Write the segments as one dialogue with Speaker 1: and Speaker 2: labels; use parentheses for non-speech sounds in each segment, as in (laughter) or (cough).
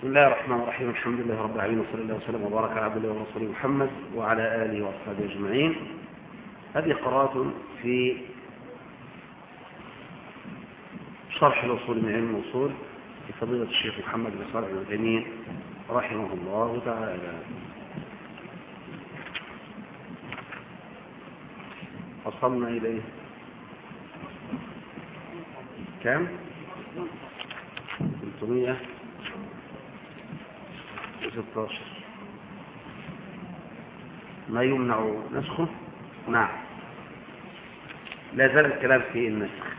Speaker 1: بسم الله الرحمن الرحيم. الحمد لله رب العالمين وصلى الله وسلم وبارك على عبد الله ورسوله محمد وعلى آله وأصحابه أجمعين. هذه قراءة في شرح الأصول من علم الأصول لفضيلة الشيخ محمد بن صالح بن رحمه الله تعالى. وصلنا إليه. كم؟ 316 ما يمنع نسخه؟ نعم. لا زال الكلام في النسخ.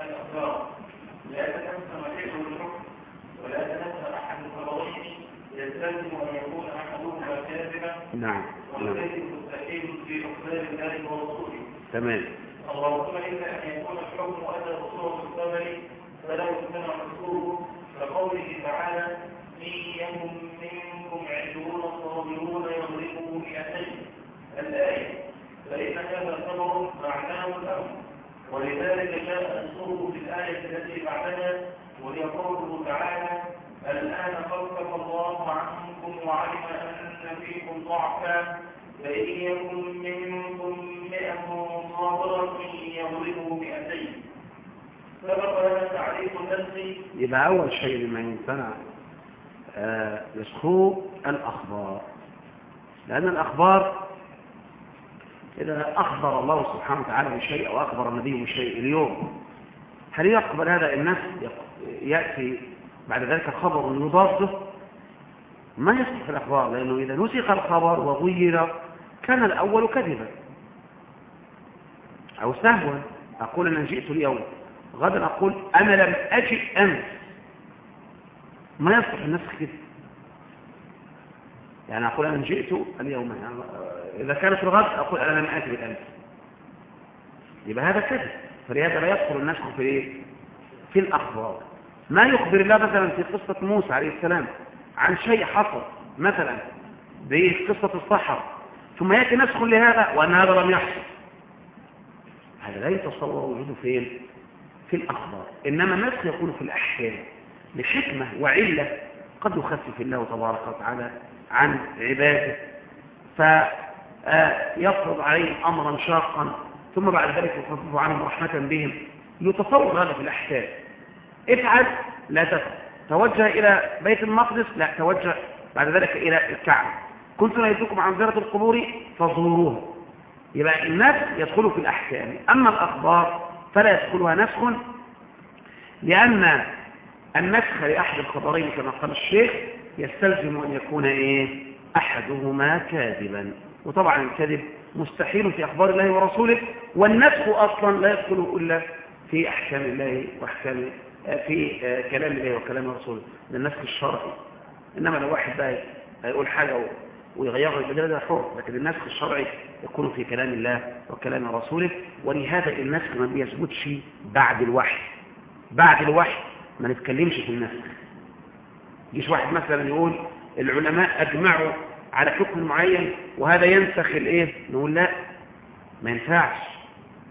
Speaker 2: الأخبار. لا تنسى مكانه الحكم ولا تنسى أحد يستلزم أن يكون أحدهما كاذبا.
Speaker 1: نعم نعم.
Speaker 2: والذي مستحيل في أخبار الله ورسوله.
Speaker 1: تمام.
Speaker 2: اللهم إلا أن يكون الحكم أتى رسوله الثمن فلا يمتنع نصره كقوله تعالى إن يكن منكم عشرون صابرون يضربوا مئتين الآية. فإن هذا الخبر معناه الأمر ولذلك جاء نصره في الآية التي بعدها وهي قوله تعالى الآن خفف الله عنكم وعلم أن فيكم ضعفا فإن يكن منكم مئة صابرة النفس.
Speaker 1: يبقى أول شيء لما يمتنع آه، يسخو الأخبار. لأن الأخبار إذا أخبر الله سبحانه وتعالى بشيء أو أخبر النبي بشيء اليوم هل يقبل هذا الناس يأتي بعد ذلك خبر يضاده ما يصح الأخبار لأنه إذا نسخ الخبر وغير كان الأول كذبا. أو سهوا أقول أنا جئت اليوم. غدا أقول أنا لم أجئ أمس. ما يصح النسخ كده. يعني أقول أنا جئت اليوم يعني إذا كانت الغد أقول أنا لم أتي بالأمس يبقى هذا كذب. فلهذا لا يدخل النسخ في إيه؟ في الأخبار. ما يخبر الله مثلا في قصة موسى عليه السلام عن شيء حصل مثلا بقصة الصحر. ثم يأتي نسخ لهذا وأن هذا لم يحصل. هذا لا يتصور وجوده فين في الأخبار. إنما النسخ يكون في الأحكام لحكمة وعلة قد يخفف الله تبارك وتعالى عن عباده. فيفرض عليهم أمرا شاقا ثم بعد ذلك يخفف عنهم رحمة بهم. يتصور هذا في الأحكام افعل لا تفعل. توجه إلى بيت المقدس لا توجه بعد ذلك إلى الكعبة. كنت نهيتكم عن زيارة القبور فزوروها. يبقى النسخ يدخل في الأحكام. أما الأخبار فلا يدخلها نسخ لأن النسخ لأحد الخبرين كما قال الشيخ يستلزم أن يكون إيه؟ أحدهما كاذبا. وطبعا الكذب مستحيل في أخبار الله ورسوله والنسخ أصلا لا يدخل إلا في أحكام الله وأحكام في كلام الله وكلام رسوله. ده النسخ الشرعي. إنما لو واحد بقى هيقول حاجة ويغيرها يبقى ده حر. لكن النسخ الشرعي يكون في كلام الله وكلام رسوله ولهذا النسخ ما بيثبتش بعد الوحي. بعد الوحي ما نتكلمش في النسخ يجيش واحد مثلا يقول العلماء أجمعوا على حكم معين وهذا ينسخ الإيه؟ نقول لا ما ينفعش.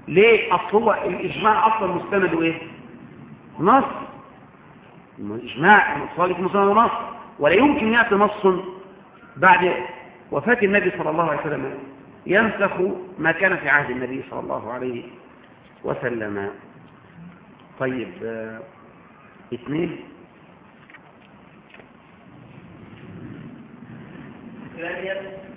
Speaker 1: ليه؟ أصل هو الإجماع أصلا مستند إيه نص. الإجماع المصالح مستند نص ولا يمكن يأتي نص بعد وفاة النبي صلى الله عليه وسلم. ينسخ ما كان في عهد النبي صلى الله عليه وسلم. طيب آه، اثنين.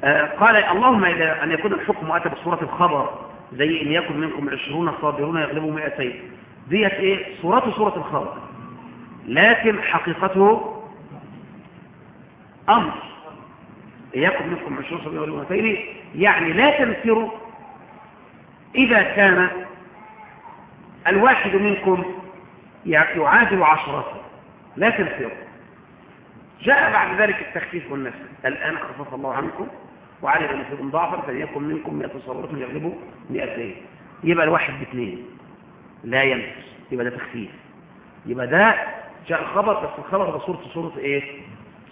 Speaker 1: آه، قال اللهم إذا أن يكون الحكم أتى بصورة الخبر زي إن يكن منكم عشرون صابرون يغلبوا مئتين. ديت إيه؟ صورته صورة الخبر. لكن حقيقته أمر. يكن منكم عشرون صابرون يغلبوا مئتين يعني لا تنفروا إذا كان الواحد منكم يعادل عشرة. لا تنفروا جاء بعد ذلك التخفيف والنسل الآن خفف الله عنكم وعلم أن فيكم ضعفا فليكن منكم مئة صبرة يغلبوا مئتين. يبقى الواحد باثنين. لا ينفس. يبقى ده تخفيف. يبقى ده جاء الخبر بس الخبر ده صورة صورة إيه؟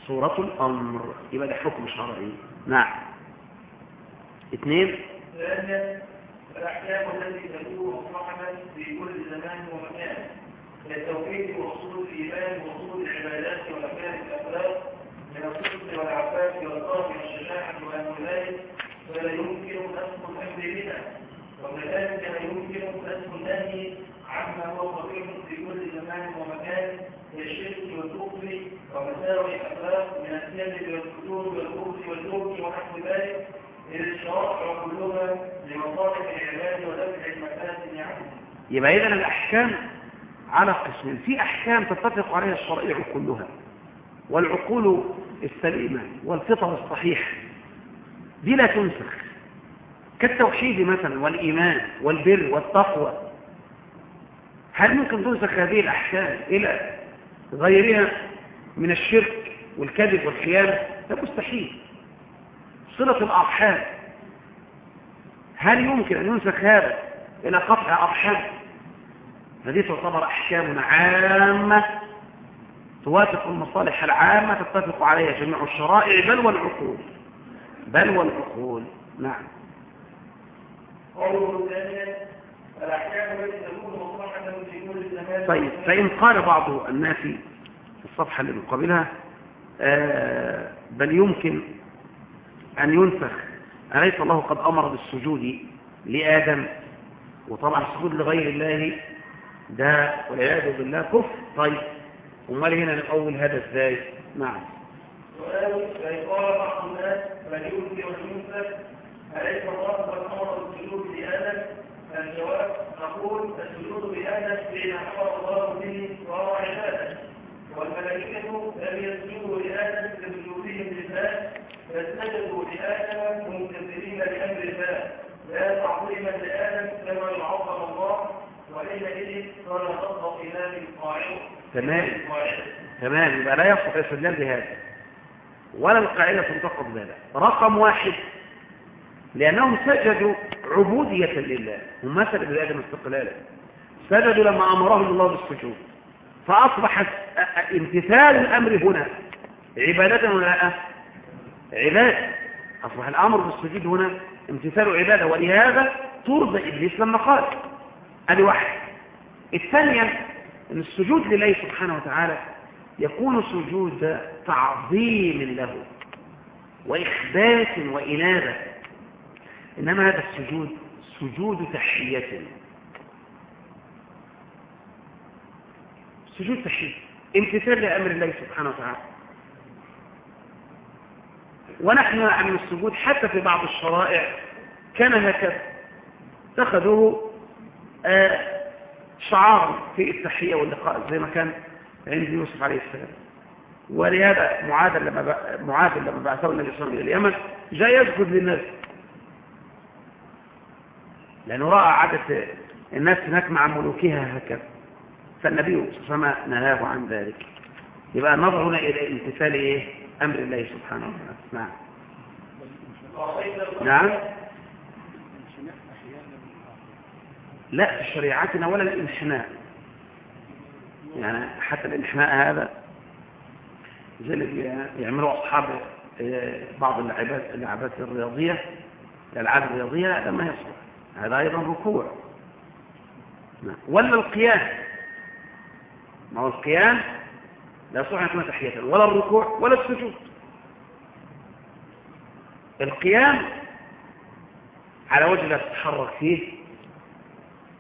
Speaker 1: صورة الأمر. يبقى ده حكم شرعي. نعم. اثنين.
Speaker 2: الأحكام التي مصلحة في كل زمان ومكان وأصول الإيمان وأصول العبادات الأخلاق من الصدق والشجاعة ونحو ذلك فلا يمكن نسخ الأمر وكذلك لا يمكن نسخ عما هو في كل زمان ومكان والكفر ومساوي الأخلاق من الكذب والفتور والكفر والجبن ونحو ذلك
Speaker 1: يبقى إذن الأحكام على قسمين. في أحكام تتفق عليها الشرائع كلها والعقول السليمة والفطر الصحيح دي لا تنسخ. كالتوحيد مثلا والإيمان والبر والتقوى. هل ممكن تنسخ هذه الأحكام إلى غيرها من الشرك والكذب والخيانة؟ ده مستحيل. صلة الأرحام هل يمكن أن ينسخ هذا إلى قطع أرحام هذه تعتبر أحكام عامة توافق المصالح العامة تتفق عليها جميع الشرائع بل والعقول. بل والعقول. نعم. طيب فإن قال بعض الناس في الصفحة اللي مقابلها آه بل يمكن أن ينسخ أليس الله قد أمر بالسجود لآدم؟ وطبعا السجود لغير الله ده والعياذ بالله كفر. طيب أمال هنا نقول هذا إزاي؟ نعم.
Speaker 2: سؤال فإن قال بعض الناس أليس الله قد أمر بالسجود لآدم؟ الجواب نقول السجود لآدم فيما أمر الله به وهو عبادة. والملائكة لم يسجدوا لآدم كسجودهم لله فسجدوا لآدم ممتثلين لأمر الله. لا تعظيما لآدم كما يعظم الله وحينئذ صار خط إمام قاعد
Speaker 1: تمام تمام. يبقى لا يصح الاستدلال بهذا ولا القاعدة تنتقد بهذا. رقم واحد. لأنهم سجدوا عبودية لله. هم ما سجدوا لآدم استقلالا سجدوا لما أمرهم الله بالسجود. فأصبح امتثال الأمر هنا. عبادة ولا لا. عبادة أصبح الأمر بالسجود هنا. امتثال عبادة ولهذا ترضى إبليس لما قال. هذه واحد الثانية أن السجود لله سبحانه وتعالى يكون سجود تعظيم له وإخبات وإنابة. إنما هذا السجود سجود تحية. سجود تحية. امتثال لأمر الله سبحانه وتعالى. ونحن عن السجود حتى في بعض الشرائع كان هكذا. اتخذوه آه شعارا في التحية واللقاء زي ما كان عند يوسف عليه السلام. ولهذا معاذ لما معاذ لما بعثه النبي صلى الله عليه وسلم إلى اليمن جاء يسجد للناس. لأنه رأى عادة الناس هناك مع ملوكها هكذا. فالنبي صلى الله عليه وسلم نهاه عن ذلك. يبقى النظر هنا إلى امتثال إيه؟ أمر الله سبحانه وتعالى. نعم. نعم. لا في شريعتنا ولا الإنحناء. يعني حتى الإنحناء هذا زي اللي يعملوا أصحاب بعض اللعبات اللعبات الرياضية الألعاب الرياضية هذا ما يصلح. هذا أيضا ركوع. ولا القيام؟ ما هو القيام؟ لا يكون تحية ولا الركوع ولا السجود. القيام على وجه لا تتحرك فيه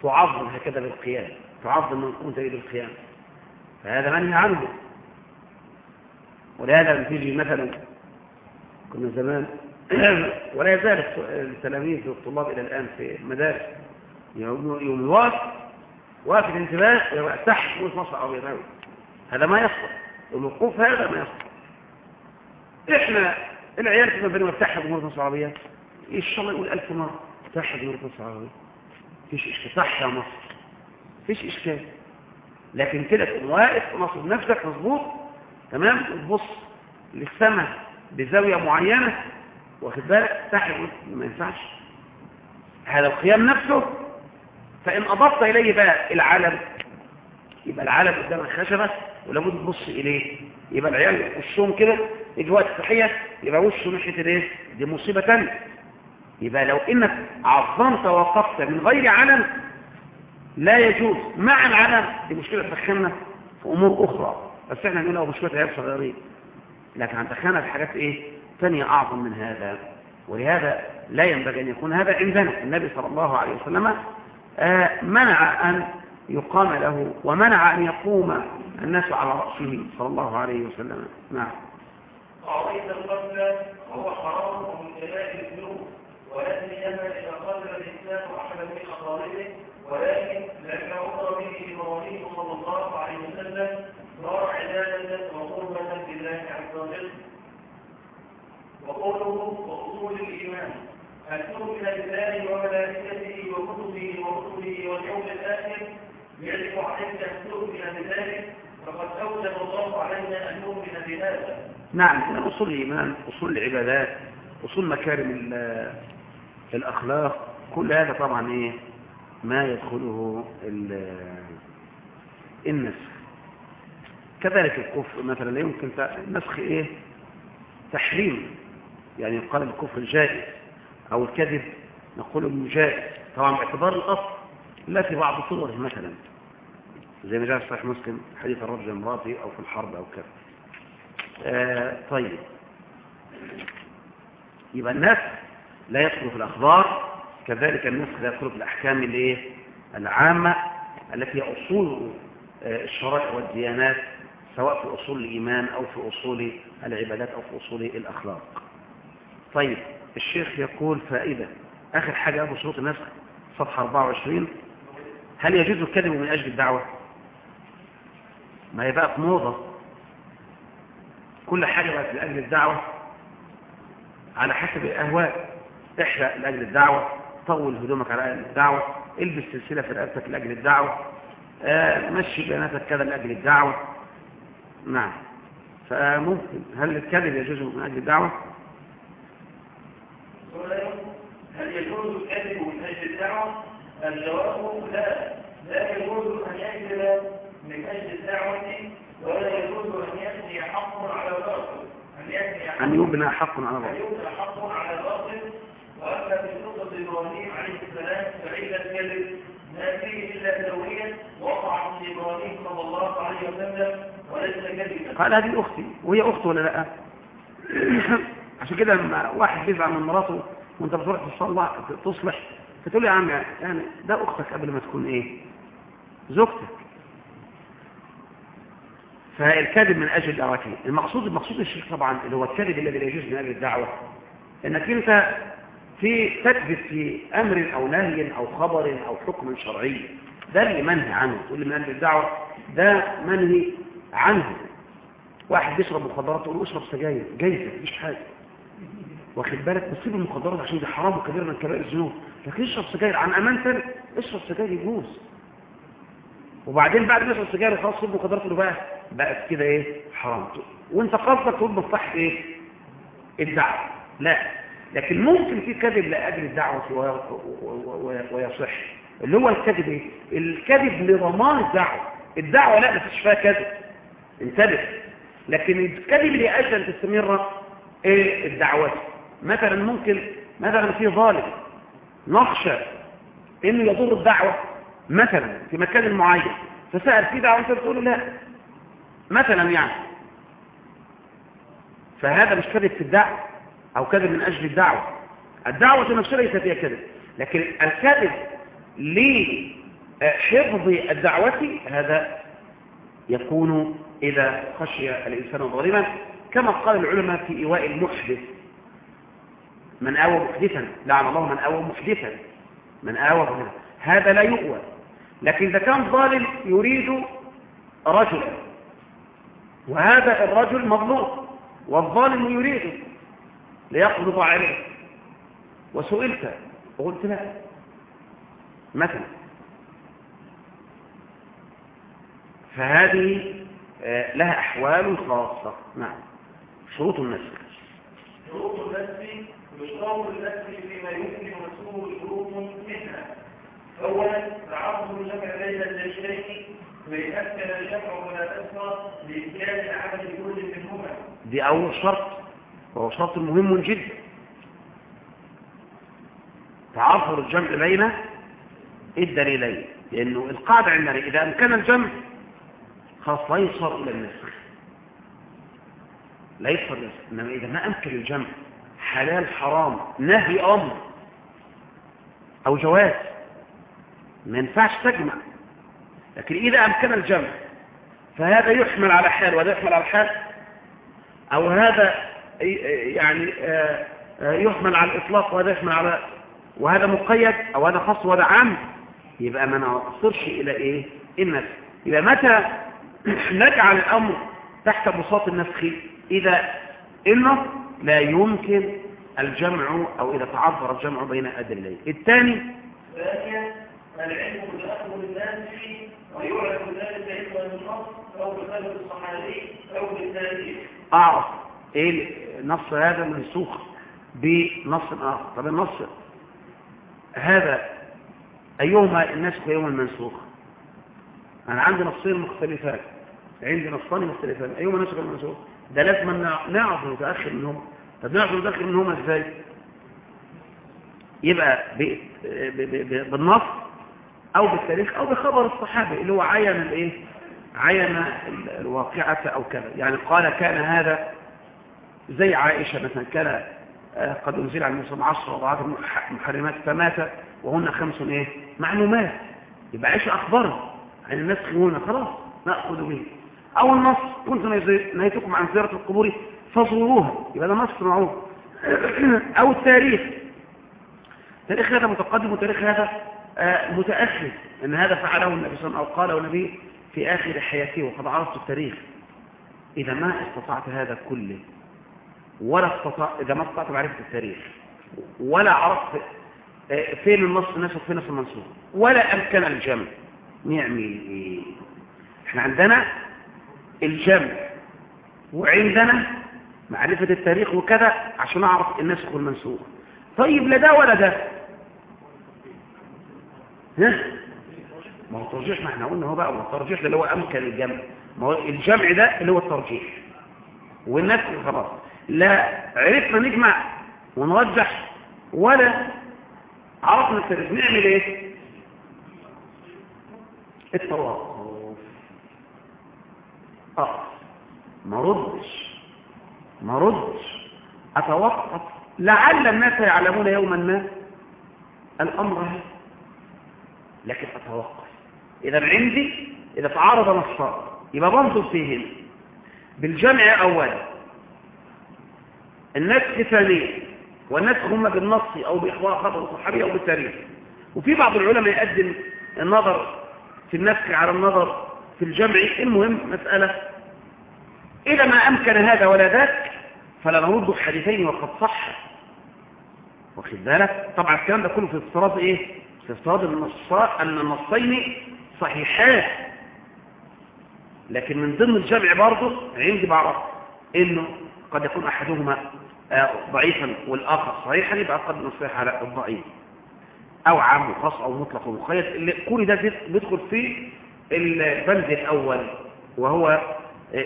Speaker 1: تعظم هكذا بالقيام تعظم من قمت إلى القيام. فهذا منهي عنه. ولهذا لما تيجي مثلا كنا زمان (clears throat) ولا يزال التلاميذ والطلاب إلى الآن في المدارس يوم واقف واقف الانتباه يبقى تحت مصر أو يداوي هذا ما يصلح الوقوف هذا ما يصلح إحنا العيال كنا بنقول افتحها جمهورية مصر العربية إن شاء الله يقول ألف مرة. افتحها جمهورية مصر العربية فيش إشكال. صح يا مصر. فيش إشكال. لكن كده تقوم واقف ونصب نفسك مظبوط. تمام؟ وتبص للسماء بزاوية معينة. واخد بالك؟ تحت ما ينفعش. هذا القيام نفسه. فإن أضفت إليه بقى العلم يبقى العلم قدام الخشبة ولابد تبص إليه. يبقى العيال وشهم كده وقت التحية يبقى وشه ناحية الإيه؟ دي مصيبة. تانية يبقى لو إنك عظمت وقفت من غير علم لا يجوز. مع العلم دي مشكلة تدخلنا في أمور أخرى. بس إحنا نقولها مشكلة عيب صغيرين. لكن هندخلنا في حاجات إيه؟ تانية أعظم من هذا. ولهذا لا ينبغي أن يكون هذا عندنا. النبي صلى الله عليه وسلم آه منع أن يقام له ومنع أن يقوم الناس على رأسه صلى الله عليه وسلم. نعم.
Speaker 2: أعطيت القتل وهو حرام ومن كبائر الذنوب. ولكن ينبغي إذا قتل الإنسان أحد من أقاربه ولكن لما أمر به إبراهيم صلى الله عليه وسلم صار عبادة وقربة لله عز وجل. وقوله وأصول الإيمان أن تؤمن بالله وملائكته وكتبه ورسله واليوم الآخر؟ يجب أن بذلك فقد أوجب الله علينا أن نؤمن بهذا.
Speaker 1: نعم من أصول الإيمان أصول العبادات أصول مكارم ال- الأخلاق كل هذا طبعا إيه؟ ما يدخله ال- النسخ. كذلك الكفر مثلا لا يمكن نسخ إيه؟ تحريم. يعني يقال الكفر جائز أو الكذب نقول جائز طبعا باعتبار الأصل. لا في بعض صوره مثلا. زي ما جاء في صحيح مسلم حديث الرجل امرأته أو في الحرب أو كذا. آه طيب. يبقى النسخ لا يدخل في الأخبار كذلك النسخ لا يدخل في الأحكام الايه العامة التي هي أصول آه الشرائع والديانات سواء في أصول الإيمان أو في أصول العبادات أو في أصول الأخلاق. طيب الشيخ يقول فائدة. آخر حاجة أبو شروط النسخ صفحة 24 هل يجوز الكذب من أجل الدعوة؟ ما هي موضة. كل حاجة بقت لأجل الدعوة. على حسب الأهواء احرق لأجل الدعوة. طول هدومك على أجل الدعوة. البس سلسلة في رقبتك لأجل الدعوة. آه، مشي بياناتك كذا لأجل الدعوة. نعم. فممكن. هل الكذب يجوز من أجل الدعوة
Speaker 2: سؤال هل يجوز الكذب من أجل الدعوة؟ الجواب لا. لا يجوز أن يكذب من أجل الدعوة ولا يجوز أن يأتي حق على باطل. أن
Speaker 1: أن يبنى حق على
Speaker 2: أن
Speaker 1: الله
Speaker 2: يبنى حق على باطل. وأما في قصة إبراهيم عليه السلام فإن الكذب ما فيه إلا سويا وقع من إبراهيم صلى الله عليه وسلم وليس كذبا.
Speaker 1: قال هذه أختي وهي أخته ولا لا؟ (coughs) عشان كده لما واحد بيزعل من مراته وأنت بتروح تصلح فتقول يا عم يعني ده أختك قبل ما تكون إيه؟ زوجتك. فالكذب من أجل دعوته. المقصود المقصود الشيخ طبعا اللي هو الكذب الذي لا يجوز من أجل الدعوة. إنك أنت في تكذب في أمر أو نهي أو خبر أو حكم شرعي ده اللي منهي عنه. تقول من أجل الدعوة؟ ده منهي عنه. واحد بيشرب مخدرات تقول اشرب سجاير جايزة مفيش حاجة. واخد بالك؟ بس سيب المخدرات عشان دي حرام وكبيرة من كبائر الذنوب. لكن اشرب سجاير. عن أمان تاني اشرب سجاير يجوز وبعدين بعد ما يشرب سجاير خلاص سيب المخدرات له بقى بقت كده إيه؟ حرام. وأنت قصدك تقول مصلحة إيه؟ الدعوة. لا. لكن ممكن في كذب و- و- ويصح. اللي هو الكذب إيه؟ الكذب لضمان الدعوة. الدعوة لا مفيش فيها كذب. انتبه. لكن الكذب لأجل أن تستمر إيه؟ الدعوات. مثلا ممكن مثلا في ظالم نخشى إنه يضر الدعوة مثلا في مكان معين فسأل في دعوة أنت بتقول لا مثلا يعني. فهذا مش كذب في الدعوة أو كذب من أجل الدعوة. الدعوة نفسها ليس فيها كذب لكن الكذب لحفظ الدعوة هذا يكون إذا خشي الإنسان ظالما كما قال العلماء في إيواء المحدث. من آوى محدثا لعن الله من آوى محدثا من آوى محدثا هذا لا يؤوى لكن إذا كان ظالم يريد رجلا وهذا الرجل مظلوم والظالم يريد ليقبض عليه. وسئلت وقلت لا. مثلا. فهذه آه، لها أحوال خاصة. نعم. شروط النسخ.
Speaker 2: شروط النسب يشترط النسب فيما يمكن نسبه شروط منها. اولا تعرض الجمع بين الدليلين ويتاكد الجمع ولا اسرى لإمكان عمل كل منهما.
Speaker 1: دي أول شرط. وهو شرط مهم جدا. تعافر الجمع بين الدليلين. لأنه القاعدة عندنا إذا أمكن الجمع خلاص لا يصار إلى النسخ. لا يصار إلى النسخ. إنما إذا ما أمكن الجمع حلال حرام نهي أمر أو جواز. ما ينفعش تجمع. لكن إذا أمكن الجمع فهذا يحمل على حال وهذا يحمل على حال أو هذا يعني يحمل على الإطلاق وهذا يحمل على وهذا مقيد أو هذا خاص وهذا عام يبقى ما نصرش إلى إيه؟ النسخ يبقى متى (clears throat) نجعل الأمر تحت بساط النسخ إذا النص لا يمكن الجمع أو إذا تعذر الجمع بين أدلين. الثاني
Speaker 2: ثانيا العلم الناس ويعرف ذلك أو الصحابي أو بالتاريخ.
Speaker 1: أعرف. إيه النص هذا منسوخ بنص آخر. طب النص هذا أيهما النسخ وأيهما المنسوخ؟ أنا عندي نصين مختلفات عندي نصان مختلفان. أيهما النسخ والمنسوخ؟ ده لازم نعرف نتأخر منهم. طب نعرف نتأخر منهم إزاي؟ يبقى. بالنص أو بالتاريخ أو بخبر الصحابة اللي هو عين الإيه؟ عين الواقعة أو كذا. يعني قال كان هذا زي عائشة مثلا كان قد أنزل على المسلم عشر وضعات محرمات فمات وهن خمس إيه؟ معلومات. يبقى عائشة أخبره عن الناس هنا خلاص نأخذ به. أو النص. كنت نهيتكم عن زيارة القبور فزوروها. يبقى ده نص معروف. (clears throat) أو التاريخ. تاريخ هذا متقدم وتاريخ هذا متأخر. أن هذا فعله النبي صلى الله عليه وسلم أو قاله النبي في آخر حياته وقد عرفت التاريخ. إذا ما استطعت هذا كله ولا استطاع إذا ما استطعت معرفة التاريخ ولا عرفت فين النص النسخ فين النص المنسوخ ولا أمكن الجمع. نعمل إيه إحنا عندنا الجمع. وعندنا معرفة التاريخ وكذا عشان أعرف النسخ والمنسوخ. طيب لا ده ولا ده. ها؟ ما هو الترجيح ما إحنا قلنا هو بقى الترجيح ده اللي هو أمكن الجمع. ما هو الجمع ده اللي هو الترجيح. والنسخ خلاص. لا عرفنا نجمع ونرجح ولا عرفنا التاريخ نعمل إيه؟ التوقف آه ما ردش. ما ردش. أتوقف. لعل الناس يعلمون يوما ما الأمر هذا. لكن أتوقف. إذا عندي إذا تعارض نصان يبقى بنظر فيهن بالجمع اولا النسخ ثانيا والنسخ هم بالنص أو بإخبار خبر الصحابي أو بالتاريخ. وفي بعض العلماء يقدم النظر في النسخ على النظر في الجمع. المهم مسألة. إذا ما أمكن هذا ولا ذاك فلا نرد الحديثين وقد صح. واخد بالك؟ طبعا الكلام ده كله في افتراض إيه؟ في افتراض النصاء إن النصين صحيحان. لكن من ضمن الجمع برضه عندي بعرف إنه قد يكون أحدهما ضعيفا والآخر صحيحا يبقى قد نصيح على الضعيف. أو عام وخاص أو مطلق ومقيد اللي كل ده بيدخل في البند الأول وهو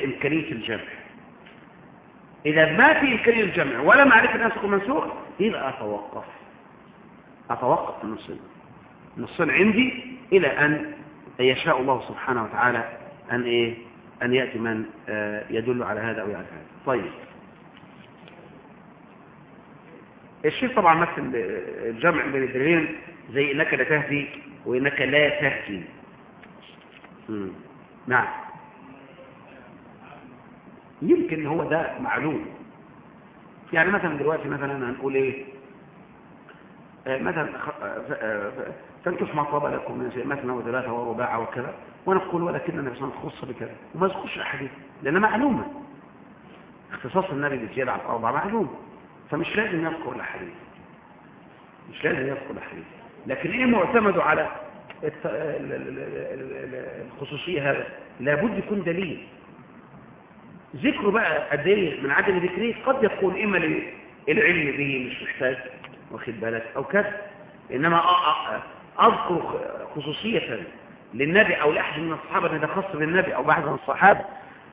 Speaker 1: إمكانية الجمع. إذا ما في إمكانية الجمع ولا معرفة الناسخ والمنسوخ يبقى أتوقف. أتوقف النصين النصين عندي إلى أن يشاء الله سبحانه وتعالى أن إيه؟ أن يأتي من يدل على هذا أو على هذا. طيب. الشيء طبعا مثل الجمع بين الدليلين زي إنك لا تهدي وإنك لا تهدي. نعم. يمكن هو ده معلوم. يعني مثلا دلوقتي مثلا هنقول إيه؟ آه مثلا تنكح ما طاب لكم من شيء مثلا وثلاثة ورباع وكذا. ونقول ولكن النبي صلى الله عليه بكذا. وما يذكرش احاديث لأن معلومة. اختصاص النبي بالزياده على الاربعه معلوم. فمش لازم يذكر الأحاديث. مش لازم يذكر الأحاديث. لكن إيه معتمد على الخصوصية هذا. لابد يكون دليل. ذكره بقى الدليل من عدم ذكره قد يكون إما للعلم به مش محتاج واخد بالك أو كذا. إنما أذكر خصوصية للنبي أو لأحد من الصحابة إن ده خاص بالنبي أو بعض من الصحابه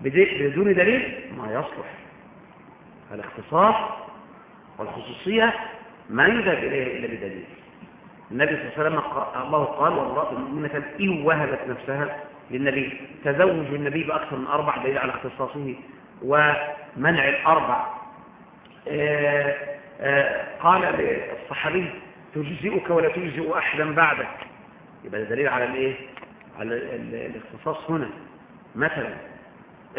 Speaker 1: بدون دليل ما يصلح. الاختصاص والخصوصية ما يذهب إليه إلا بدليل. النبي صلى الله عليه وسلم الله قال والله المؤمنة إن وهبت نفسها للنبي. تزوج النبي بأكثر من أربع دليل على اختصاصه ومنع الأربع. آه، آه، قال للصحابي تجزئك ولا تجزئ أحدا بعدك. يبقى دليل على الإيه؟ على ال- ال- الاختصاص هنا. مثلا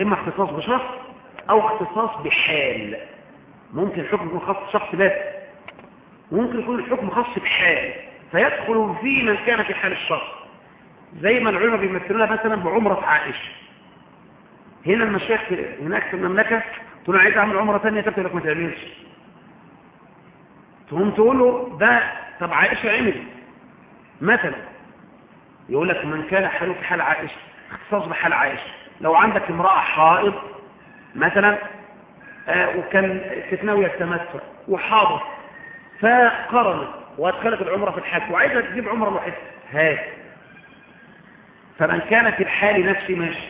Speaker 1: إما اختصاص بشخص أو اختصاص بحال. ممكن الحكم يكون خاص بشخص بس. ممكن يكون الحكم خاص بحال. فيدخل في من كان في حال الشخص زي ما العلماء بيمثلونها مثلا بعمرة عائشة. هنا المشايخ هناك في المملكة تقول له عايز اعمل عمرة ثانية تبقى لك ما تعملش. تقوم تقول له ده طب عائشة عملت. مثلا يقول لك من كان حاله في حال عائشة. اختصاص بحال عائشة. لو عندك امرأة حائض مثلا آه وكان تتناوي التمتع وحاضر فقرنت. وادخلت العمرة في الحج وعايزة تجيب عمرة لوحدها هات. فمن كان في الحال نفسه ماشي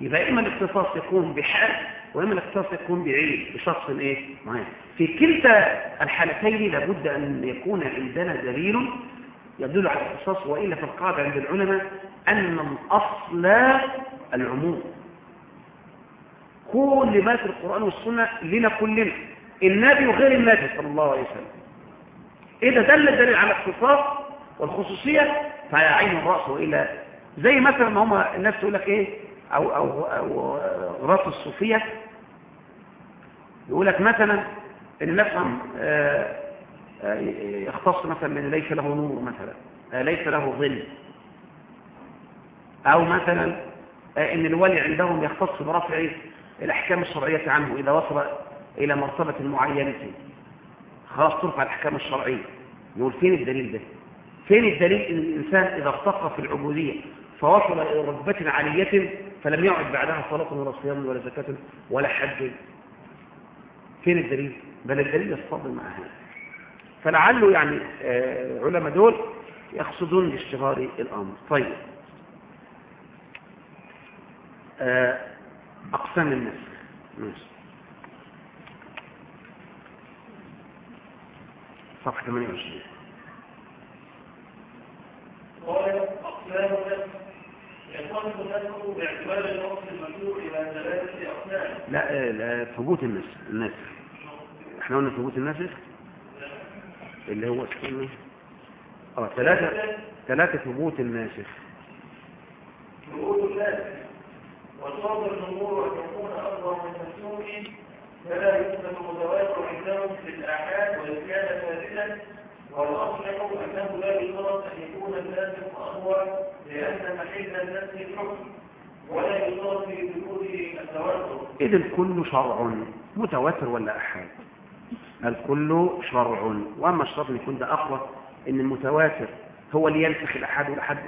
Speaker 1: يبقى إما الاختصاص يكون بحال وإما الاختصاص يكون بعين بشخص إيه؟ معين. في كلتا الحالتين لابد أن يكون عندنا دليل يدل على الاختصاص وإلا في القاعدة عند العلماء أن الأصل العموم. كل ما في القرآن والسنة لنا كلنا النبي وغير النبي صلى الله عليه وسلم. إذا دل الدليل على الاختصاص والخصوصية فيعين الرأس وإلا زي مثلا ما هم الناس تقول لك إيه أو, أو, أو غراس الصوفية. يقول لك مثلا إن نفهم آه آه يختص مثلا من ليس له نور مثلا آه ليس له ظل. أو مثلا إن الولي عندهم يختص برفع الأحكام الشرعية عنه إذا وصل إلى مرتبة معينة. خلاص ترفع الأحكام الشرعية. يقول فين الدليل ده؟ فين الدليل إن الإنسان إذا ارتقى في العبودية فوصل إلى رتبة عالية فلم يعد بعدها صلاة ولا صيام ولا زكاة ولا حج؟ فين الدليل؟ بل الدليل يصطدم مع هذا. فلعله يعني علماء دول يقصدون باشتغال الأمر. طيب. أقسام الناس. ماشي. صفحة 28
Speaker 2: قال أقسام النسخ النسخ باعتبار إلى ثلاثة أقسام.
Speaker 1: لا لا ثبوت النسخ إحنا قلنا ثبوت الناسخ اللي هو اسمه آه ثلاثة ثلاثة ثبوت الناسخ.
Speaker 2: شروط الناسخ. وشرط الجمهور أن يكون أكبر من مسلوك فلا متواتر عندهم في الآحاد أنه لا أن يكون أقوى لأن محل الحكم ولا في التواتر
Speaker 1: الكل شرع متواتر ولا أحاد؟ الكل شرع وأما الشرط يكون ده أقوى إن المتواتر هو اللي ينسخ الأحاد والأحاد.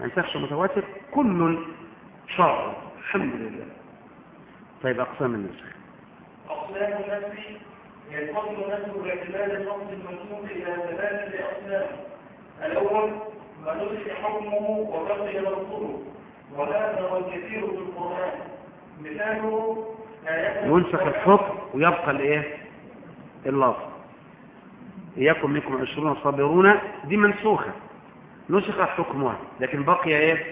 Speaker 1: ما ينسخش المتواتر كل شرع. الحمد لله. طيب أقسام النسخ.
Speaker 2: أقسام النسخ ينقسم النسخ باعتبار النص المنسوخ إلى ثلاثة أقسام. الأول ما نسخ حكمه وبقي نصه وهذا هو الكثير في القرآن. مثاله
Speaker 1: ينسخ الحكم ويبقى الإيه؟ اللفظ إياكم منكم عشرون صابرون دي منسوخة. نسخ حكمها لكن بقي إيه؟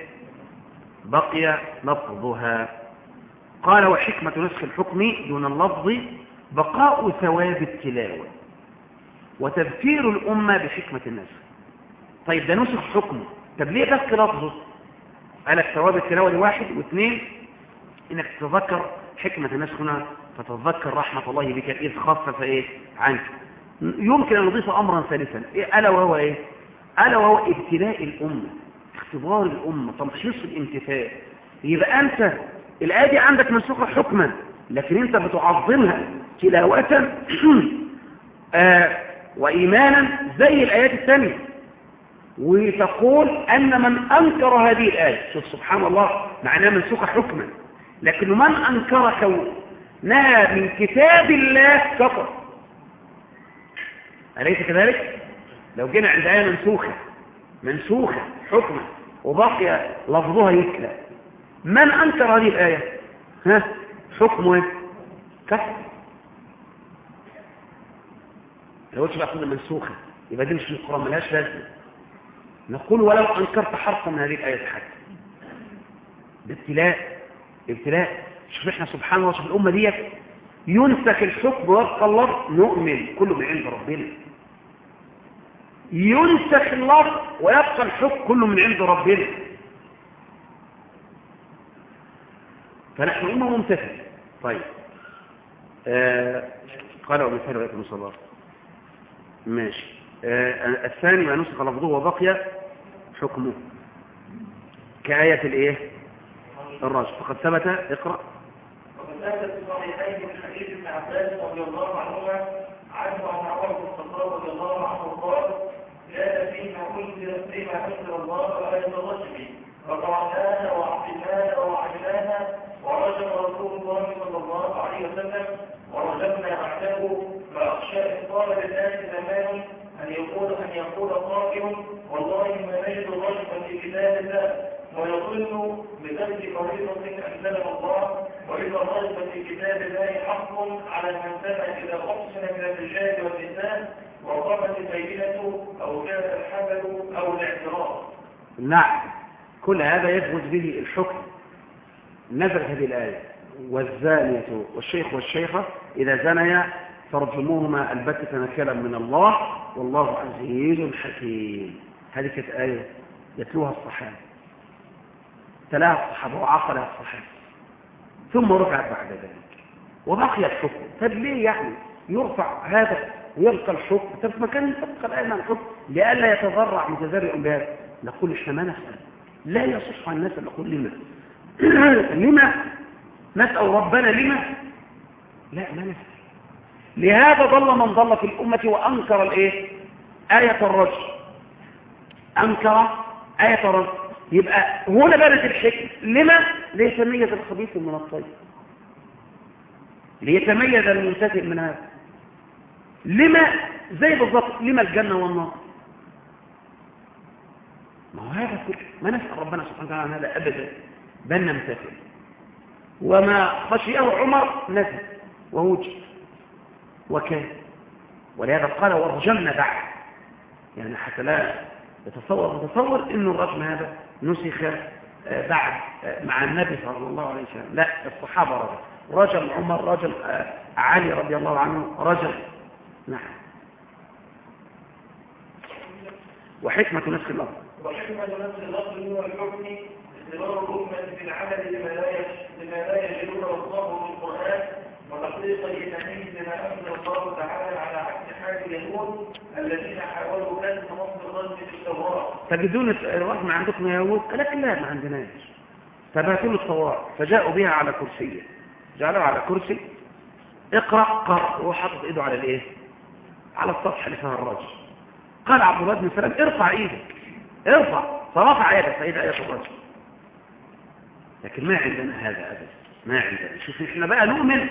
Speaker 1: بقي لفظها قال وحكمة نسخ الحكم دون اللفظ بقاء ثواب التلاوة وتذكير الأمة بحكمة النسخ. طيب ده نسخ حكمه طب ليه بس لفظه؟ قالك ثواب التلاوة لواحد واثنين. إنك تتذكر حكمة النسخ هنا تتذكر رحمة الله بك إذ خفف إيه؟ عنك. يمكن أن نضيف أمرا ثالثا. إيه ألا وهو إيه؟ ألا وهو ابتلاء الأمة اختبار الأمة تمحيص الامتثال يبقى أنت الآية دي عندك منسوخة حكما لكن أنت بتعظمها تلاوة (clears throat) آه وإيمانا زي الآيات الثانية. وتقول أن من أنكر هذه الآية شوف سبحان الله معناه منسوخة حكما لكن من أنكر كونها من كتاب الله كفر. أليس كذلك؟ لو جينا عند آية منسوخة منسوخة حكما وبقي لفظها يتلى. من أنكر هذه الآية؟ ها؟ حكمه كفر لو قلت بقى منسوخة يبقى دي مش من القرآن ملهاش لازمة. نقول ولو أنكرت حرفا من هذه الآية حتى ده ابتلاء. شوف إحنا سبحان الله شوف الأمة ديت ينسخ الحكم ويبقى الله نؤمن كله من عند ربنا. ينسخ اللفظ ويبقى الحكم كله من عند ربنا. فنحن أمة ممتثلة طيب. آه قال ومثال وإيكم صلى الله. ماشي. آه الثاني ما نسخ لفظه وبقي حكمه. كآية الإيه؟ الرجل فقد ثبت اقرأ.
Speaker 2: وقد ثبت في الصحيحين من حديث ابن عباس رضي الله عنهما عنه عن عمر بن الخطاب رضي الله عنه قال كان فيما أنزل فيما أنزل الله آية الرجم فقرأناها وعقلناها ورجم رسول الله صلى الله عليه وسلم ورجمنا بعده فأخشى إن طال للناس زمان أن يقول أن يقول قائل والله ما نجد الرجم في كتاب الله ويظن بذلك فريضة أنزلها الله وإذا الرجم في كتاب الله حق على من سمع إذا أحسن من الرجال والنساء وقامت البينة أو كان الحمل أو الاعتراف.
Speaker 1: نعم. كل هذا يثبت به الحكم. نزلت هذه الآية. والزانية والشيخ والشيخة إذا زنيا فرجموهما البتة نكالا من الله والله عزيز حكيم. هذه كانت آية يتلوها الصحابة. تلاها الصحابة وعقلها الصحابة. ثم رفعت بعد ذلك. وبقي الحكم طب ليه يعني يرفع هذا ويبقى الحكم؟ طب ما كان تبقى الآية مع الحكم. لئلا يتضرع متذرع بهذا نقول إحنا ما نسأل لا يصح عن الناس أن نقول لما (clears throat) لما نسأل ربنا لما؟ لا ما نسأل. لهذا ضل من ضل في الأمة وأنكر الإيه؟ آية الرجل. أنكر آية الرجل. يبقى هنا بدت الحكم لما؟ ليتميز الخبيث من الطيب. ليتميز المنتفئ من هذا. لما؟ زي بالضبط لما الجنة والنار. ما هو هذا كله؟ ما نسأل ربنا سبحانه وتعالى عن هذا أبدا. بل نمتثل. وما خشيه عمر نزل ووجد وكان. ولهذا قال ورجمنا بعد. يعني حتى لا يتصور متصور انه الرجم هذا نسخ بعد مع النبي صلى الله عليه وسلم. لا الصحابة رجم. رجم عمر رجم علي رضي الله عنه رجم. نعم. وحكمة نسخ الأرض
Speaker 2: وحكمة نفس اللفظ هو الحكم استمرار الأمة في العمل لما لا لما لا يجدون الله في القرآن وتحقيق أنزل الله تعالى على عكس حال اليهود الذين حاولوا
Speaker 1: تجدون الرجم عندكم يا يهود؟ لكن لا ما عندناش فباتوا التوراة فجاءوا بها على كرسية جعلوها على كرسي. اقرأ قرأ وهو حاطط إيده على الإيه؟ على السطح اللي فيها الرجل. قال عبد الله بن سلام ارفع إيدك. ارفع فرفع يده فإذا آية الرجل. لكن ما عندنا هذا أبدا. ما عندنا. شوف إحنا بقى نؤمن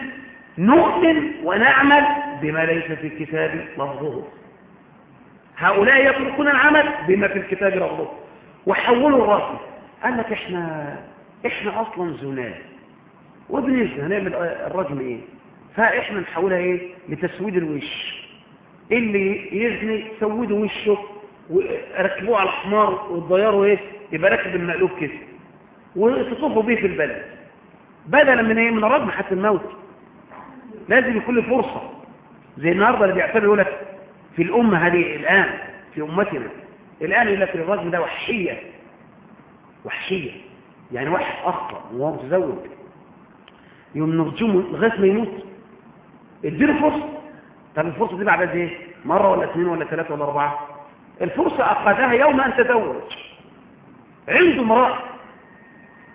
Speaker 1: نؤمن ونعمل بما ليس في الكتاب لفظه هؤلاء يتركون العمل بما في الكتاب لفظه وحولوا الرسم قال لك إحنا إحنا أصلا زناة. وبنزنا هنعمل الرجم إيه؟ فإحنا نحولها إيه؟ لتسويد الوش. اللي يزني سودوا وشه وركبوه على حمار وتغيروا إيه؟ يبقى راكب المقلوب كده. وتصفوا بيه في البلد. بدلا من إيه من الرجم حتى الموت. لازم يكون له فرصة. زي النهارده اللي بيعتبر يقول لك في الأمة هذه الآن في أمتنا الآن يقول لك الرجم ده وحشية. وحشية. يعني واحد أخطأ وهو متزوج. يوم نرجمه لغاية ما يموت. اديله فرصة. طب الفرصة دي بعد إيه؟ مرة ولا اثنين ولا ثلاثة ولا أربعة؟ الفرصة أخذها يوم أن تزوج. عنده امرأة.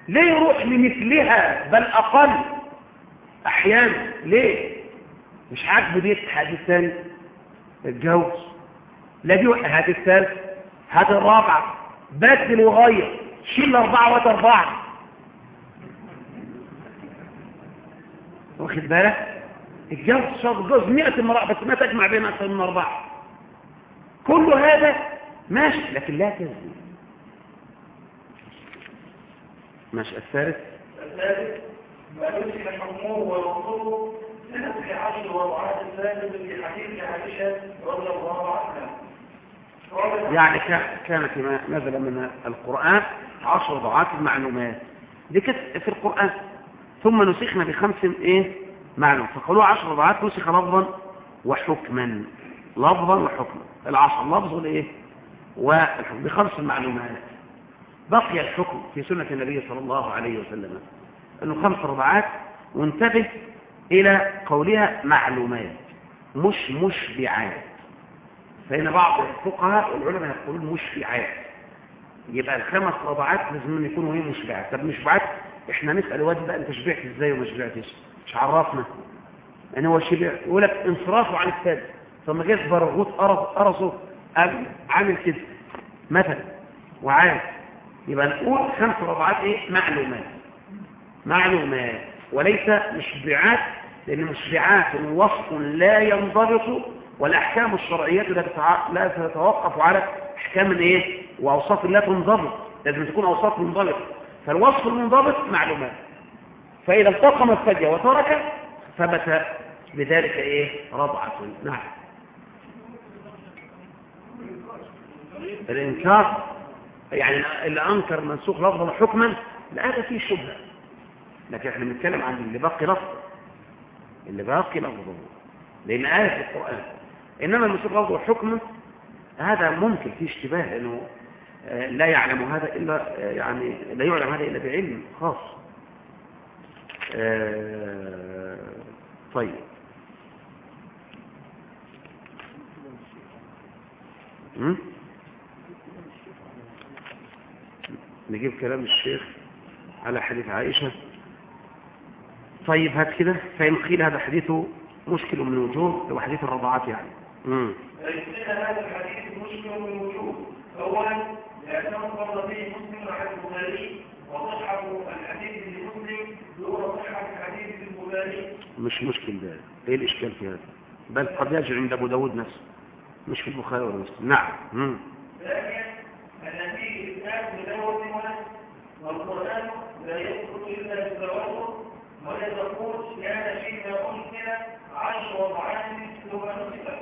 Speaker 1: ليه يروح لمثلها بل أقل؟ أحيانا. ليه؟ مش عاجبه دي حديث ثاني اتجوز لا دي هات الثالث هات الرابعه بدل وغير شيل أربعة وات أربعة. واخد بالك؟ اتجوز شاب جوز 100 امرأة بس ما تجمع بين أكثر من أربعة. كل هذا ماشي لكن لا تزني. ماشي. الثالث؟
Speaker 2: الثالث ما نسك حكمه ورسوله لنسك عشر وضعات الثالث في حديث عائشة رضي الله عنها.
Speaker 1: يعني كا- كانت ما نزل من القرآن عشر ضعات المعلومات. دي كانت في القرآن. ثم نسخنا بخمس إيه؟ معلوم فقالوا عشر ضعات نسخ لفظا وحكما. لفظا وحكما. العشر لفظ والايه والحكم. بخمس معلومات بقي الحكم في سنة النبي صلى الله عليه وسلم. أنه خمس رضعات وانتبه إلى قولها معلومات مش مشبعات. فإن بعض الفقهاء والعلماء يقولون مشبعات. يبقى الخمس رضعات لازم يكونوا إيه مشبعات؟ طب مشبعات إحنا نسأل الواد بقى أنت شبعت إزاي وما شبعتش؟ مش عرفنا. ان هو شبع يقول لك انصرافه عن الثاني فما جاش برغوث قرص قرصه عامل كده. مثلا وعاد. يبقى نقول خمس رضعات إيه؟ معلومات. معلومات. وليس مشبعات لأن مشبعات وصف لا ينضبط والأحكام الشرعية لا تتوقف على أحكام إيه؟ وأوصاف لا تنضبط. لازم تكون أوصاف منضبطة. فالوصف المنضبط معلومات. فإذا التقم الفجأة وترك ثبت بذلك إيه؟ رضعة نعم. الإنكار يعني اللي أنكر منسوخ لفظا حكما لا هذا فيه شبهة. لكن إحنا بنتكلم عن اللي باقي لفظه اللي باقي لفظه. لأن آية في القرآن. إنما المسوق لفظه حكما هذا ممكن فيه اشتباه لأنه آه، لا يعلم هذا إلا آه، يعني لا يعلم هذا إلا بعلم خاص. آه، طيب. م? نجيب كلام الشيخ على حديث عائشة. طيب هات كده فإن قيل هذا حديث مشكل من وجوه هو حديث الرضاعات يعني. امم
Speaker 2: هذا الحديث مشكل من وجوه أولا لأنه قال به مسلم عن البخاري وصحة الحديث لمسلم دون صحة الحديث للبخاري.
Speaker 1: مش مشكل ده. إيه الإشكال في هذا؟ بل قد يرجع عند أبو داود نفسه. مش في البخاري ولا مسلم. نعم. امم
Speaker 2: ثانيا أن فيه إثبات مدون ونفس والقرآن لا يثبت إلا بالتواتر ولا تقول كان فيما أنزل عشر أضعاف ثم نسخ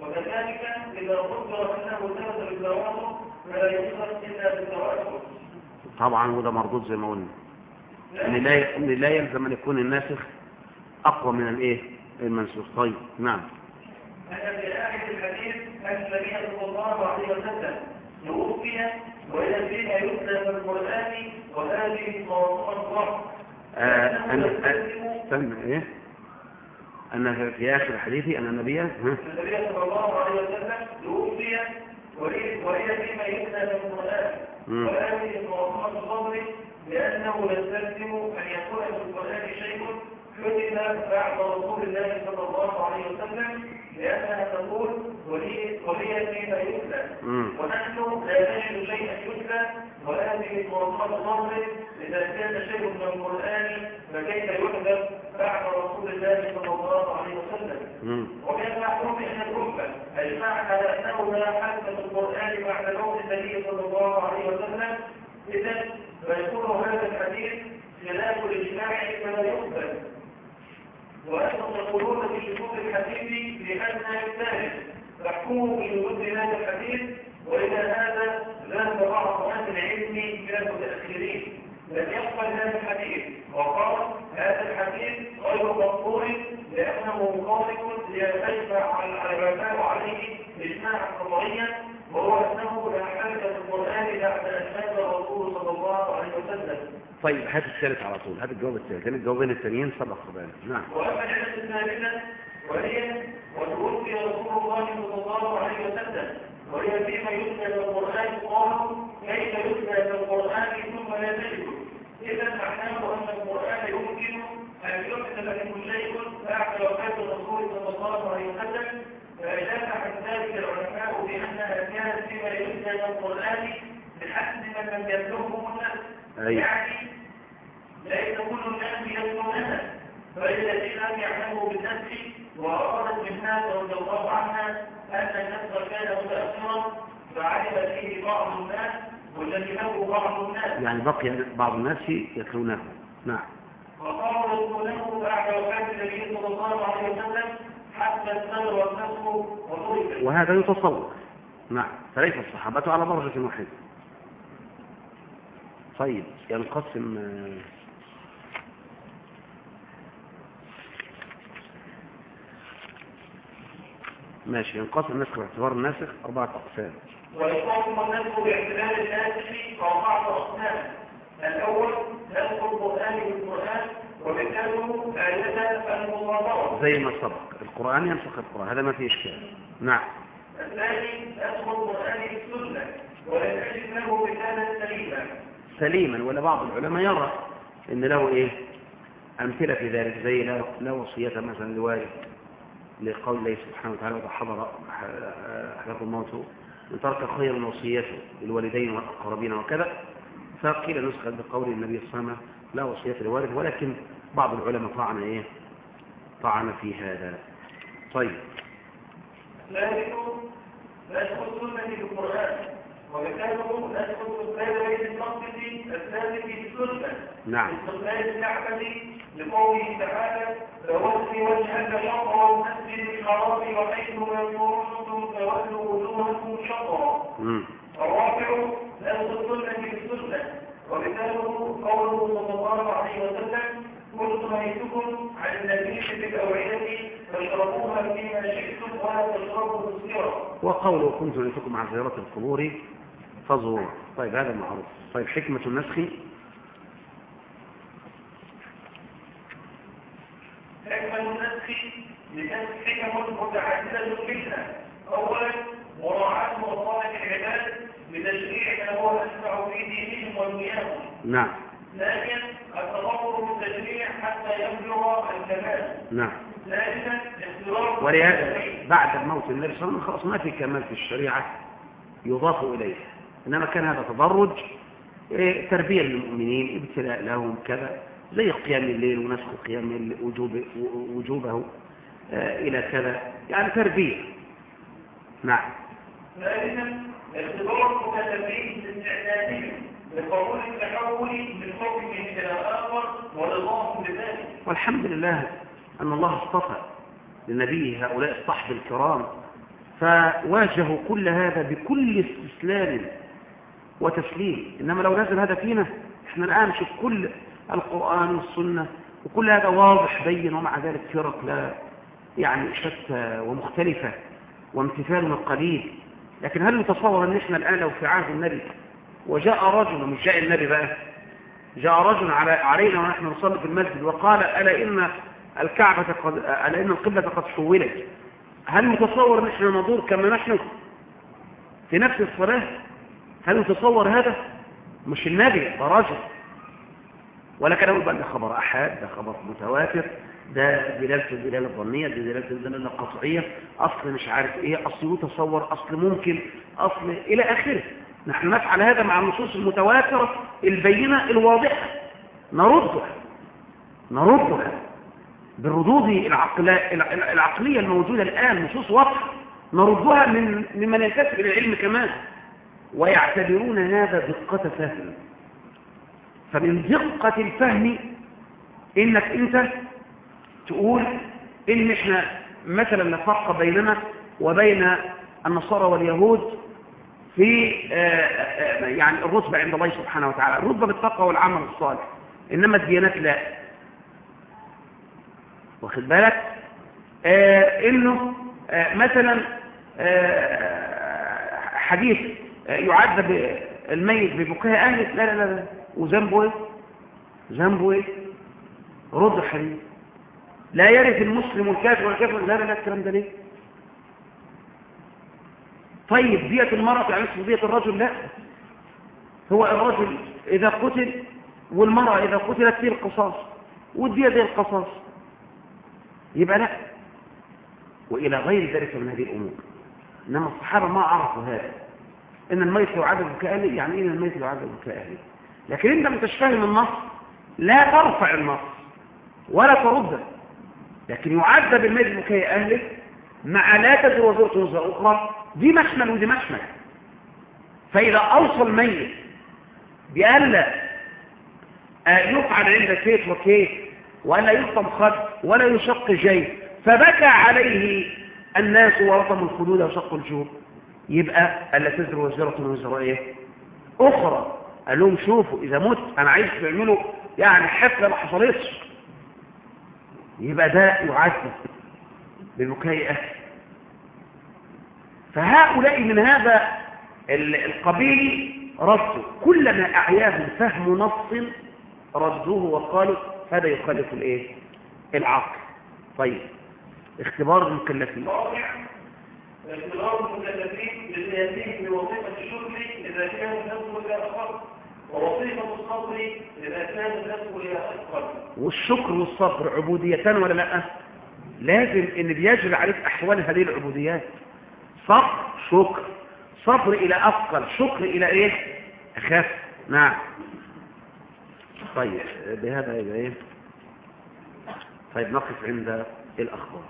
Speaker 2: وكذلك إذا قدر أنه ثبت بالتواتر فلا يثبت إلا بالتواتر
Speaker 1: طبعا وده مردود زي ما قلنا. إن لا إن لا يلزم أن يكون الناسخ أقوى من الإيه؟ المنسوخ. طيب نعم.
Speaker 2: أن في آخر الحديث أن النبي صلى الله عليه وسلم توفي وإلى فيما يتلى في القرآن وهذه مواضيع الضعف
Speaker 1: آه آه، استنى إيه؟ أن في آخر حديثي أن النبي
Speaker 2: النبي صلى الله عليه وسلم توفي وإلى فيما يتلى في القرآن
Speaker 1: مم.
Speaker 2: وهذه مواضيع الضعف لأنه لا يستلزم أن يكون في القرآن شيء حدث بعد رسول الله صلى الله عليه وسلم لأنها تقول ولي ولي فيما يتلى
Speaker 1: مم.
Speaker 2: ونحن لا نجد شيئا يتلى وهذه مواضيع الضعف إذا كان شيء من القرآن فكيف يحدث بعد رسول الله صلى الله عليه وسلم. وكان معلوم ان الركبه اجمع على أنه لا حد في القرآن بعد موت النبي صلى الله عليه وسلم؟ اذا فيكون هذا الحديث خلاف الاجماع فلا يقبل. وأنتم تقولون في شروط الحديث لأن يستاهل فاحكموا بوجود هذا الحديث وإلى هذا ذهب بعض أهل العلم. من المتأخرين. لم يقبل هذا الحديث. وقال هذا الحديث غير مقبول لأنه مخالف ليجمع على ما عليه إجماعا قطعيا وهو أنه لا حاجة القرآن بعد أن مات الرسول صلى الله عليه وسلم.
Speaker 1: طيب هات الثالث على طول. هات الجواب الثالث. لأن الجوابين التانيين سبق بالك نعم.
Speaker 2: وأما العلة الثالثة وهي وتوفي رسول الله صلى الله عليه وسلم. وهي فيما يتلى في القرآن قالوا كيف يتلى في القرآن ثم لا تجد. إذا معناه أن القرآن يمكن أن يتلى منه شيء بعد وفاة الرسول صلى الله عليه وسلم. عن ذلك العلماء بأنها كانت فيما يتلى في القرآن بحسب من لم يبلغه الناس. يعني ليس كل الناس يتلونها. فإذا لم يعلموا بالنفس وأرادت من الناس رضي الله عنها أن النفس كان متأثرا فعلم فيه بعض الناس وجنبه بعض الناس.
Speaker 1: يعني بقي بعض الناس يتلونه نعم.
Speaker 2: وقالوا يتلونه بعد وفاة النبي صلى الله عليه وسلم حتى استمر النفس وضرب
Speaker 1: وهذا يتصور. نعم. فليس الصحابة على درجة واحدة. طيب ينقسم آه، ماشي ينقسم النسخ باعتبار الناسخ أربعة أقسام.
Speaker 2: ويقوم النسخ باعتبار الناسخ أربعة أقسام. الأول نسخ القرآن بالقرآن ومثاله آية المصادرة
Speaker 1: زي ما سبق القرآن ينسخ القرآن هذا ما فيه إشكال. نعم.
Speaker 2: الثاني نسخ القرآن بالسنة ولم له مثالا سليما.
Speaker 1: سليما ولا بعض العلماء يرى إن له إيه؟ أمثلة في ذلك زي لا وصية مثلا لوالد. لقول الله سبحانه وتعالى واذا حضر أحدكم الموت من ترك خيرا وصيته للوالدين والأقربين وكذا فقيل نسخت بقول النبي صلى الله عليه وسلم لا وصية للوالد ولكن بعض العلماء طعن إيه؟ طعن في هذا. طيب.
Speaker 2: ثالث نسخ السنة بالقرآن ومثاله نسخ استقبال بيت المقدس الثالث بالسنة
Speaker 1: نعم.
Speaker 2: استقبال الكعبة لقوله تعالى فولي وجهك شطر المسجد الحرام وحيثما كنتم فولوا وجوهكم شطرا. الرابع نسخ السنة. بالسنة ومثاله قوله صلى الله عليه وسلم كنت نهيتكم عن النبيذ بالأوعية فاشربوها فيما شئتم ولا تشربوا مسكرا.
Speaker 1: وقوله كنت نهيتكم عن زيارة القبور فزوروا طيب هذا معروف. طيب حكمة النسخ
Speaker 2: لنسخ حكم متعددة منها أولا مراعاة مصالح العباد ما هو في دينهم
Speaker 1: نعم.
Speaker 2: التطور بالتشريع حتى يبلغ الكمال
Speaker 1: نعم. ولهذا بعد موت النبي صلى الله عليه وسلم خلاص ما في كمال في الشريعة يضاف إليه. إنما كان هذا تدرج إيه، تربية للمؤمنين ابتلاء لهم كذا. زي قيام الليل ونسخ قيام وجوب وجوبه آه، إلى كذا يعني تربية. نعم.
Speaker 2: ثالثا اختبار المكلفين باستعدادهم لقبول التحول من حكم آخر ورضاهم بذلك.
Speaker 1: والحمد لله أن الله اصطفى لنبيه هؤلاء الصحب الكرام فواجهوا كل هذا بكل استسلام وتسليم. إنما لو نزل هذا فينا إحنا الآن نشوف كل القرآن والسنة وكل هذا واضح بين ومع ذلك فرق لا يعني شتى ومختلفة وامتثال قليل. لكن هل نتصور أن إحنا الآن لو في عهد النبي وجاء رجل مش جاء النبي بقى جاء رجل على علينا ونحن نصلي في المسجد وقال ألا إن الكعبة قد ألا إن القبلة قد حولت هل نتصور إن إحنا ندور كما نحن في نفس الصلاة؟ هل نتصور هذا؟ مش النبي ده رجل. ولكن أقول بقى ده خبر أحاد ده خبر متواتر ده دلالة الدلالة الظنية ده دلالة الدلالة القطعية. أصل مش عارف إيه أصل يتصور أصل ممكن أصل إلى آخره. نحن نفعل هذا مع النصوص المتواترة البينة الواضحة. نردها نردها بالردود العقلا- الع- العقلية الموجودة الآن نصوص واضحة. نردها من ممن ينتسب العلم كمان. ويعتبرون هذا دقة فهم. فمن دقة الفهم إنك أنت تقول إن إحنا مثلا لا فرق بيننا وبين النصارى واليهود في آه، آه، يعني الرتبة عند الله سبحانه وتعالى الرتبة بالتقوى والعمل الصالح إنما الديانات لا. واخد بالك؟ آه، إنه آه، مثلا آه، حديث آه، يعذب الميت ببكاء اهله لا لا لا لا. وذنبه إيه ذنبه إيه رد حبيبي لا يرث المسلم الكافر والكافر. لا لا لا الكلام ده ليه؟ طيب دية المرأة يعني نصف دية الرجل؟ لا. هو الرجل إذا قتل والمرأة إذا قتلت فيه القصاص والدية زي القصاص. يبقى لا. وإلى غير ذلك من هذه الأمور. إنما الصحابة ما عرفوا هذا. إن الميت يعذب بكأهله يعني إن الميت يعذب بكأهله لكن أنت مش فاهم النص لا ترفع النص ولا ترده. لكن يعذب الميت بكاء أهله مع لا تزر وزرة وزر أخرى دي مشمل ودي مشمل. فإذا أوصى الميت بألا يفعل عند كيت وكيت وألا يلطم خد ولا يشق جيب فبكى عليه الناس ورطموا الخدود وشقوا الجيوب يبقى ألا تزر وزرة وزر إيه؟ أخرى. قال لهم شوفوا إذا مت أنا عايز تعملوا يعني حفلة ما حصلتش. يبقى ده يعذب ببكاء أهل فهؤلاء من هذا القبيل ردوا. كلما أعياهم فهم نص ردوه وقالوا هذا يخالف الإيه؟ العقل. طيب اختبار المكلفين.
Speaker 2: رابع اختبار المكلفين بزيادتهم بوظيفة الشكر إذا كان تنسوا إلى أخر ووظيفة الصبر كان تنسوا إلى أثقل
Speaker 1: والشكر والصبر عبوديتان ولا لأ؟ لازم إن بيجري عليك أحوال هذه العبوديات. صبر شكر. صبر إلى اثقل شكر إلى إيه؟ أخف. نعم. طيب بهذا يبقى إيه؟ طيب نقف عند الأخبار.